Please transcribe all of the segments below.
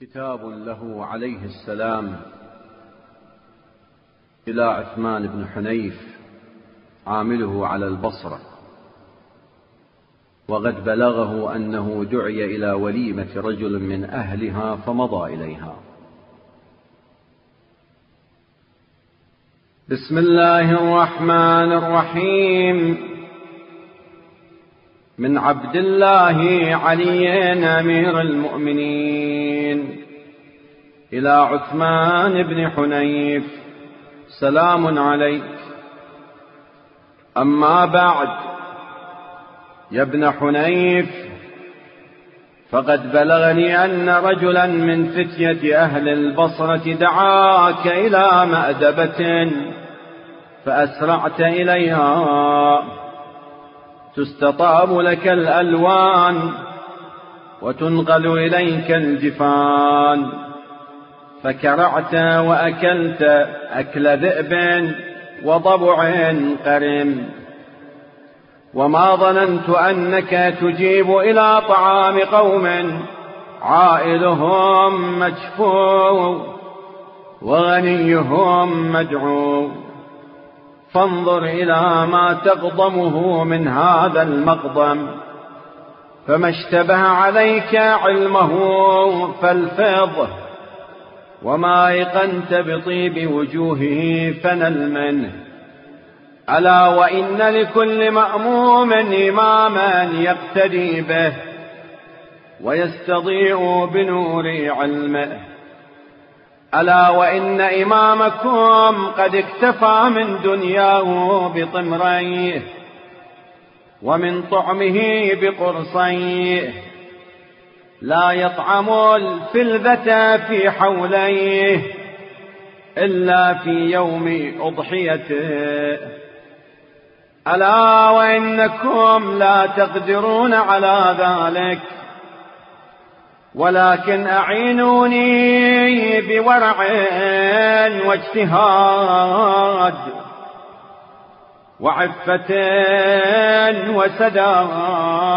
كتاب له عليه السلام إلى عثمان بن حنيف عامله على البصرة. وقد بلغه أنه دعي إلى وليمة رجل من أهلها فمضى إليها. بسم الله الرحمن الرحيم. من عبد الله علي أمير المؤمنين إلى عثمان بن حنيف سلام عليك. أما بعد يا ابن حنيف فقد بلغني أن رجلا من فتية أهل البصرة دعاك إلى مأدبة فأسرعت إليها. تستطاب لك الألوان وتنقل إليك الجفان. فكرعت وأكلت أكل ذئب وضبع قرم وما ظننت أنك تجيب إلى طعام قوم عائلهم مجفو وغنيهم مدعو فانظر إلى ما تقضمه من هذا المقضم. فما اشتبه عليك علمه فالفظ. وما ايقنت بطيب وجوهه فنل منه ألا وإن لكل مأموم إماما يقتدي به. ويستضيء بنور علمه. ألا وإن إمامكم قد اكتفى من دنياه بطمريه ومن طعمه بقرصيه لا يطعم الفلذة في حوليه إلا في يوم أضحيته. ألا وإنكم لا تقدرون على ذلك. ولكن أعينوني بورع واجتهاد وعفة وسداد.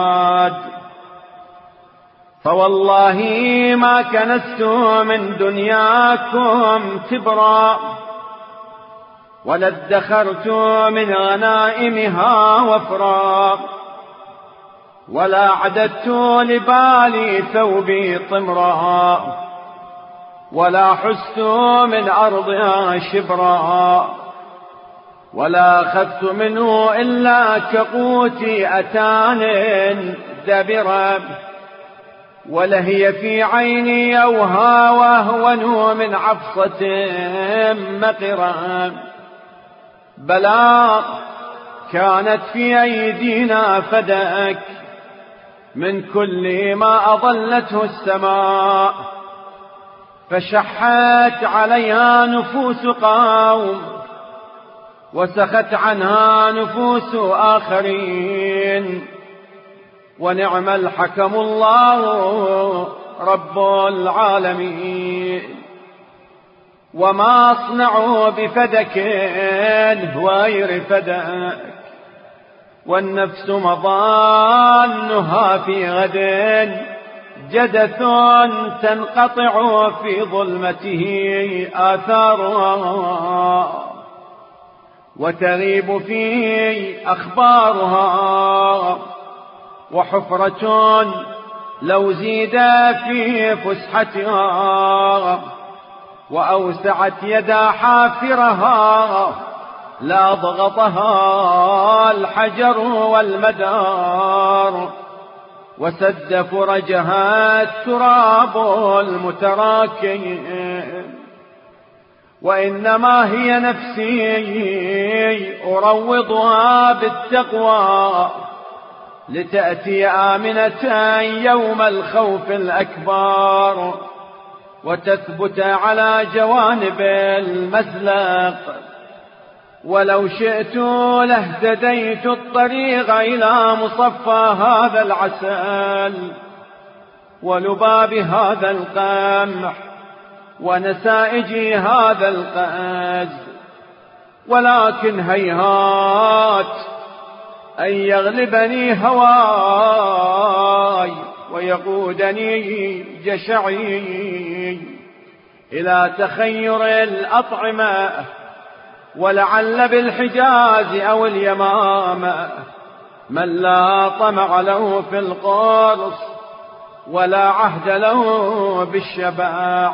فوالله ما كنست من دنياكم تبرا ولا ادخرت من غنائمها وفرا. ولا عددت لبالي ثوبي طمرا ولا حست من أرضها شبرا ولا أخذت منه إلا كقوتي أتان دبرا ولهي في عيني أوها وهون من عفصة مقرا بلى كانت في أيدينا فدأك من كل ما أضلته السماء فشحت عليها نفوس قوم وسخت عنها نفوس آخرين ونعم الحكم الله رب العالمين وما أصنعوا بفدك غير فدك والنفس مضانها في غد جدث تنقطع في ظلمته آثارها وتغيب فيه أخبارها وحفرة لو زيد في فسحتها وأوسعت يدا حافرها لا ضغطها الحجر والمدار. وسد فرجها التراب المتراكم. وإنما هي نفسي أروضها بالتقوى. لتأتي آمنة يوم الخوف الأكبر. وتثبت على جوانب المسلق ولو شئت لاهتديت الطريق إلى مصفى هذا العسل ولباب هذا القمح ونسائج هذا القز ولكن هيهات أن يغلبني هواي ويقودني جشعي إلى تخير الأطعمة ولعل بالحجاز أو اليمامة من لا طمع له في القرص ولا عهد له بالشباع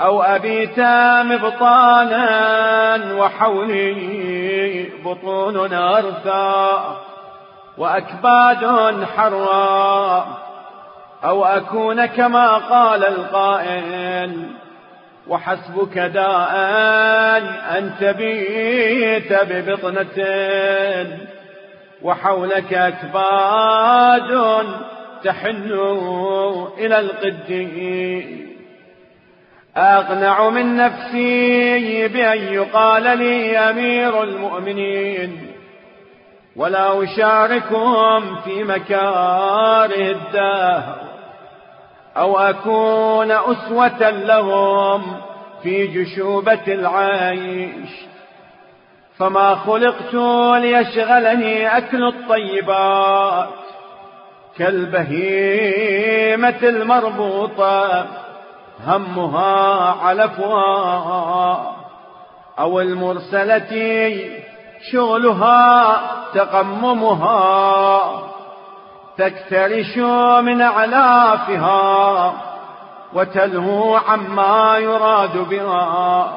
أو أبيت مبطانا وحولي بطون أرثى وأكباد حراء أو أكون كما قال القائل وحسبك داء أن تبيت ببطنة وحولك أكباد تحن إلى القدي أقنع من نفسي بأن يقال لي أمير المؤمنين. ولا أشاركهم في مكاره الدهر. أو أكون أسوة لهم في جشوبة العيش فما خلقت ليشغلني أكل الطيبات كالبهيمة المربوطة همها علفها أو المرسلة شغلها تقممها. تكترش من أعلافها وتلهو عما يراد بها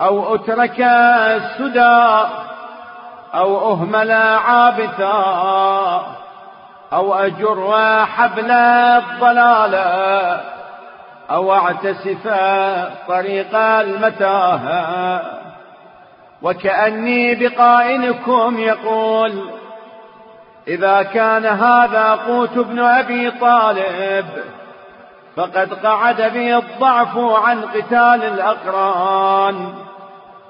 أو أترك السدى أو أهمل عابثا أو أجر حبل الضلالة أو أعتسف طريق المتاهة وكأني بقائلكم يقول إذا كان هذا قوت ابن أبي طالب فقد قعد بي الضعف عن قتال الأقران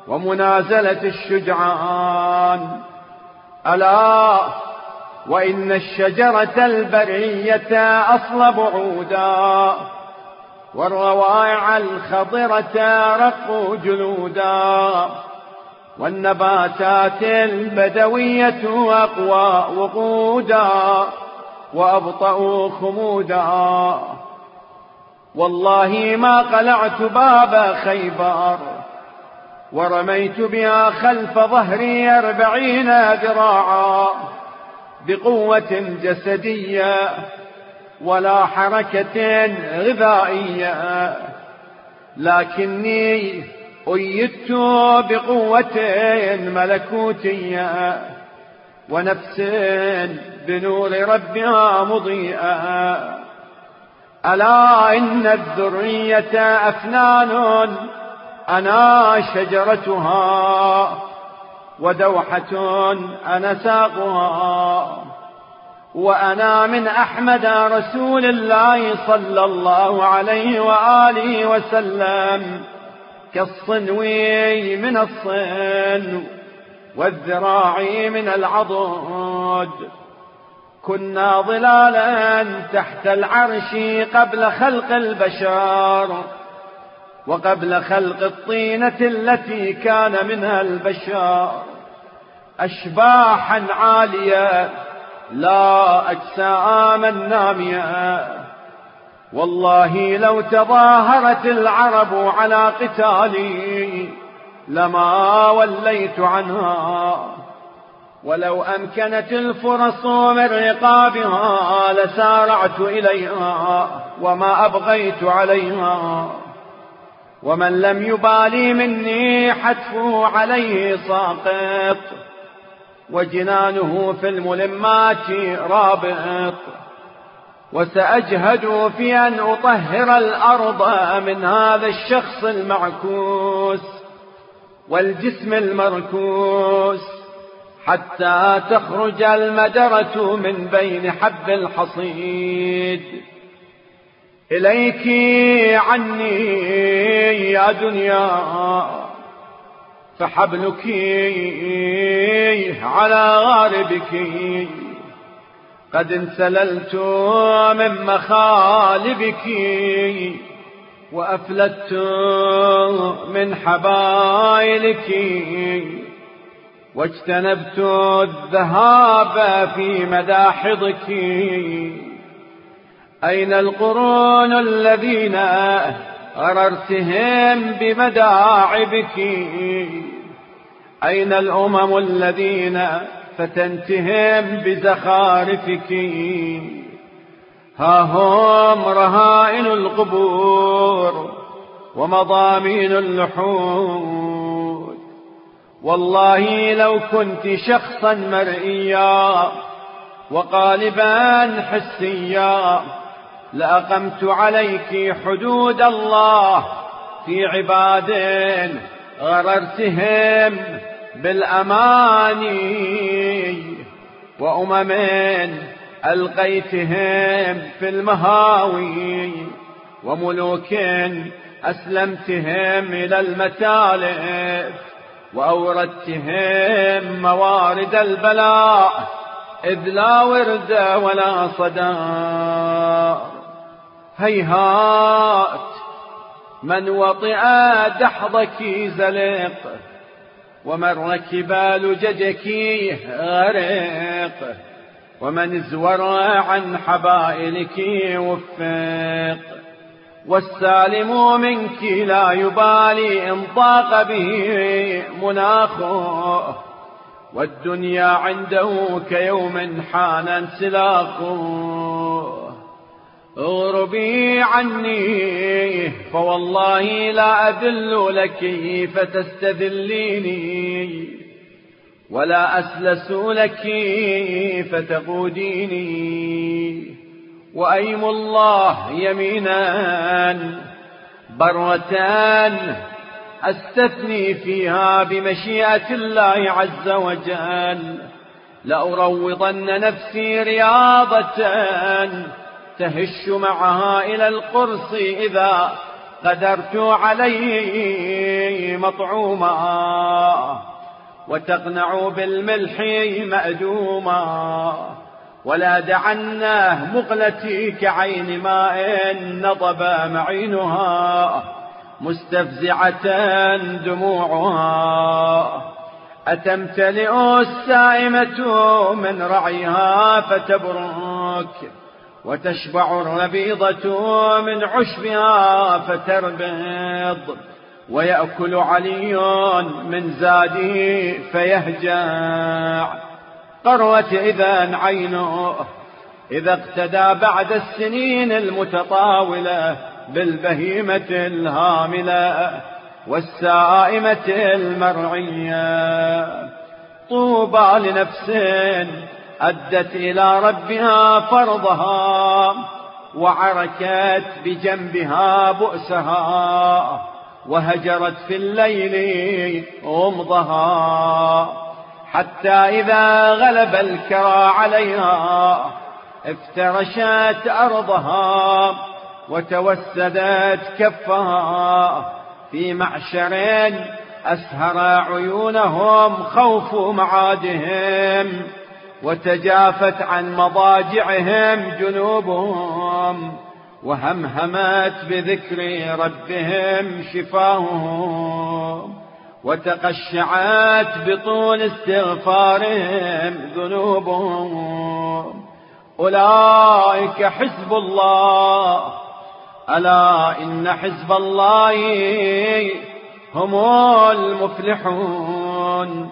ومنازلة الشجعان. ألا وإن الشجرة البرية أصلب عودا والروائع الخضرة رق جلودا. والنباتات البدوية أقوى وقودا وأبطأ خمودا. والله ما قلعت باب خيبر ورميت بها خلف ظهري أربعين ذراعا بقوة جسدية ولا حركة غذائية. لكني أيدت بقوة ملكوتية ونفس بنور ربها مضيئة. ألا إن الذرية أفنان أنا شجرتها ودوحة أنا ساقها. وأنا من أحمد رسول الله صلى الله عليه وآله وسلم. كالصنوي من الصن والذراع من العضد. كنا ظلالا تحت العرش قبل خلق البشر وقبل خلق الطينة التي كان منها البشر. أشباحا عالية لا أجساما نامية. والله لو تظاهرت العرب على قتالي لما وليت عنها. ولو أمكنت الفرص من رقابها لسارعت إليها وما أبغيت عليها. ومن لم يبالي مني حتفه عليه ساقط وجنانه في الملمات رابط. وسأجهد في أن أطهر الأرض من هذا الشخص المعكوس والجسم المركوس حتى تخرج المدرة من بين حب الحصيد. إليك عني يا دنيا فحبلك على غاربك. قد انسللت من مخالبك وأفلت من حبائلك واجتنبت الذهاب في مداحضك. أين القرون الذين غررتهم بمداعبك؟ أين الأمم الذين فتنتهم بزخارفك ها هم رهائن القبور ومضامين اللحود والله لو كنت شخصا مرئيا وقالبا حسيا لأقمت عليك حدود الله في عباد غررتهم. بالأماني وأمم ألقيتهم في المهاوي وملوك أسلمتهم إلى المتالف وأوردتهم موارد البلاء إذ لا ورد ولا صدى هيهات من وطئ دحضك زلق ومن ركب لججك غرق ومن ازور عن حبائلك وفق والسالم منك لا يبالي إن ضاق به مناخه. والدنيا عنده كيوم حان انسلاخه. اغربي عني فوالله لا أذل لك فتستذليني ولا أسلس لك فتقوديني وأيم الله يمينا برة أستثني فيها بمشيئة الله عز وجل. لأروضن نفسي رياضة تهش معها إلى القرص إذا قدرت عليه مطعوما وتقنع بالملح مأدوما ولا دعناه مقلتي كعين ماء نضب معينها مستفزعة دموعها. أتمتلئ السائمة من رعيها فتبرك. وتشبع الربيضة من عشبها فتربض ويأكل علي من زاده فيهجع. قروة إذا عينه إذا اقتدى بعد السنين المتطاولة بالبهيمة الهاملة والسائمة المرعية. طوبى لنفس أدت إلى ربها فرضها وعركت بجنبها بؤسها وهجرت في الليل غمضها حتى إذا غلب الكرى عليها افترشت أرضها وتوسدت كفها في معشر أسهر عيونهم خوف معادهم وتجافت عن مضاجعهم جنوبهم وهمهمت بذكر ربهم شفاهم وتقشعت بطول استغفارهم ذنوبهم. أولئك حزب الله. ألا إن حزب الله هم المفلحون.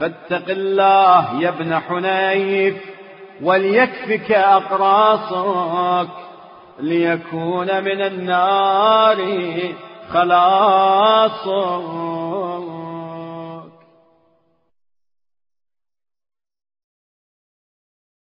فاتق الله يا ابن حنيف وليكفك أقراصك ليكون من النار خلاص